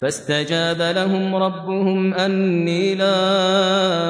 فاستجاب لهم ربهم أني لا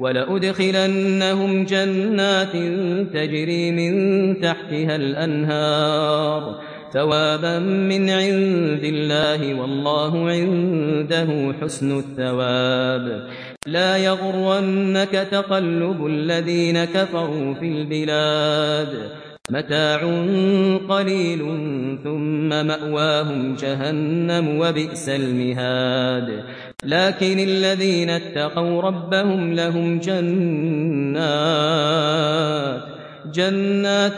ولأدخلنهم جنات تجري من تحتها الأنهار ثوابا من عند الله والله عنده حسن الثواب. لا يغرنك تقلب الذين كفروا في البلاد. متاع قليل ثم مأواهم جهنم وبئس المهاد. لكن الذين اتقوا ربهم لهم جنات جنات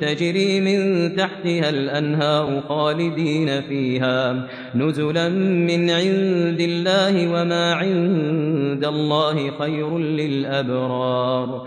تجري من تحتها الأنهار خالدين فيها. نزلا من عند الله وما عند الله خير للأبرار.